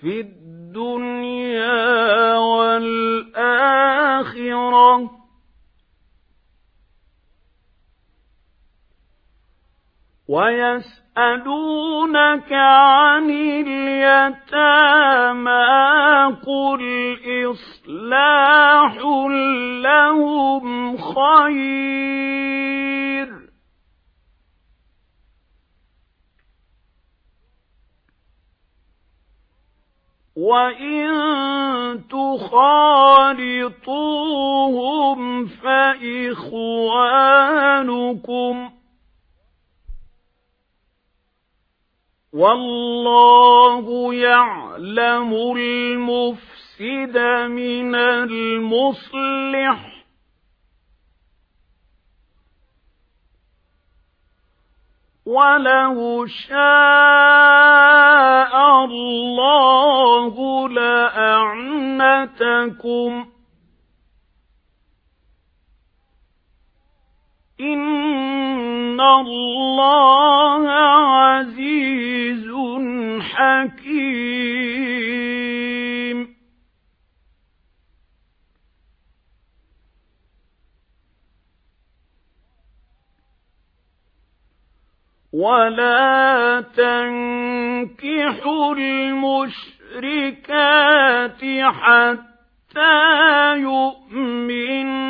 في الدنيا والآخرة. ويسألونك عن اليتامى قل إصلاح لهم خير. وَإِن تُخَالِطُوهُمْ فَإِخْوَانُكُمْ وَاللَّهُ يَعْلَمُ الْمُفْسِدَ مِنَ الْمُصْلِحِ وَلَوْ شَاءَ اللَّهُ إِنَّ اللَّهَ عَزِيزٌ حَكِيمٌ وَلَا تَنكِحُوا الْمُشْرِكَاتِ حَتَّى يُؤْمِنَّ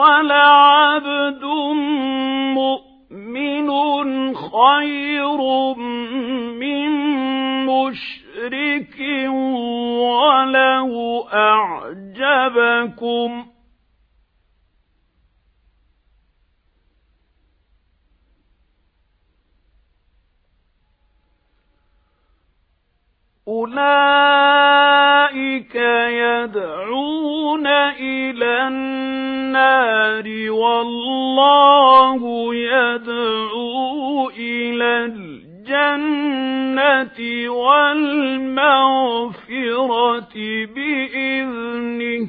وَلَعَبْدٌ مُؤْمِنٌ خَيْرٌ مِّن مُّشْرِكٍ وَلَوْ أَعْجَبَكُمْ أُولَئِكَ يَدْعُونَ إِلَى النَّارِ وَاللَّهُ يَدْعُو إِلَى الْجَنَّةِ وَالْمَغْفِرَةِ بِإِذْنِهِ.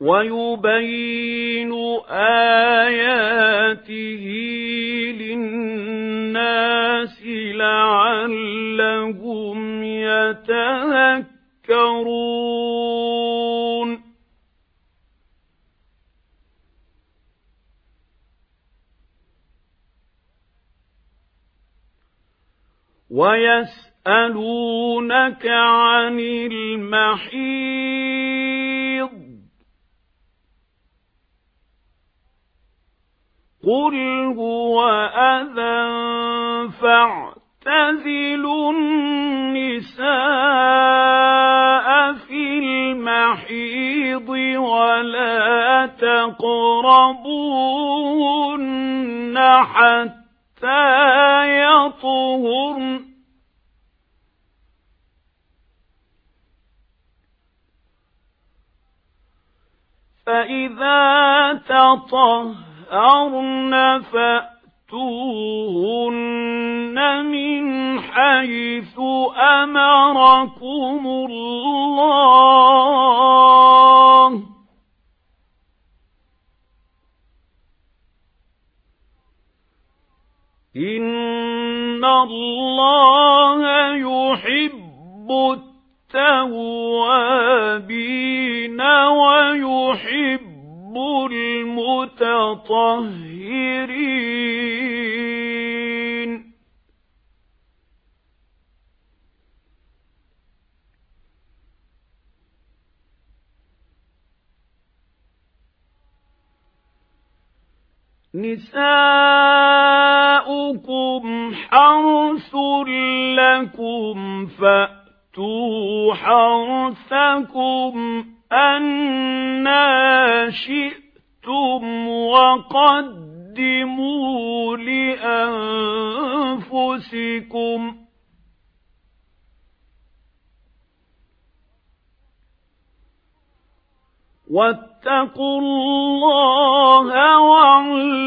وَيُبَيِّنُ آيَاتِهِ لِلنَّاسِ وَيَسْأَلُونَكَ عَنِ الْمَحِيضِ. قُلْ هُوَ أَذًى فَاعْتَزِلُوا النِّسَاءَ فِي الْمَحِيضِ وَلَا تَقْرَبُوهُنَّ حَتَّى فَإِذَا تَطَهَّرْنَ فَأْتُوهُنَّ مِنْ حَيْثُ أَمَرَكُمُ اللَّهُ إِنَّ اللَّهَ يُحِبُّ التَّوَّابِينَ وَيُحِبُّ الْمُتَطَهِّرِينَ. نِسَاؤُكُمْ حَرْثٌ لَكُمْ فَأْتُوا حَرْثَكُمْ. أَنَّىٰ شِئْتُمْ وَقَدِّمُوا لِأَنفُسِكُمْ ۚ وَاتَّقُوا اللَّهَ وَاعْلَمُوا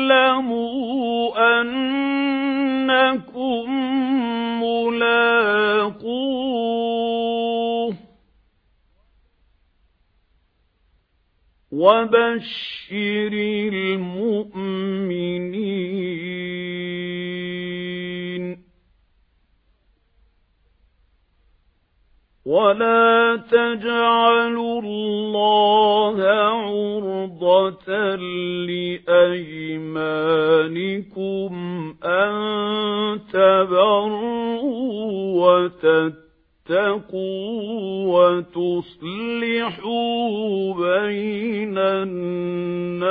وَبَشِّرِ الْمُؤْمِنِينَ وَلَا تَجْعَلُوا اللَّهَ عُرْضَةً لِّأَيْمَانِكُمْ أَن تَبَرُّوا وَتَتَّقُوا وَتُصْلِحُوا بَيْنَ النَّاسِ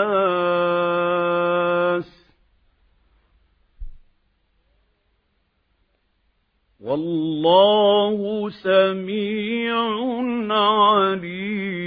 وَاللَّهُ سَمِيعٌ عَلِيمٌ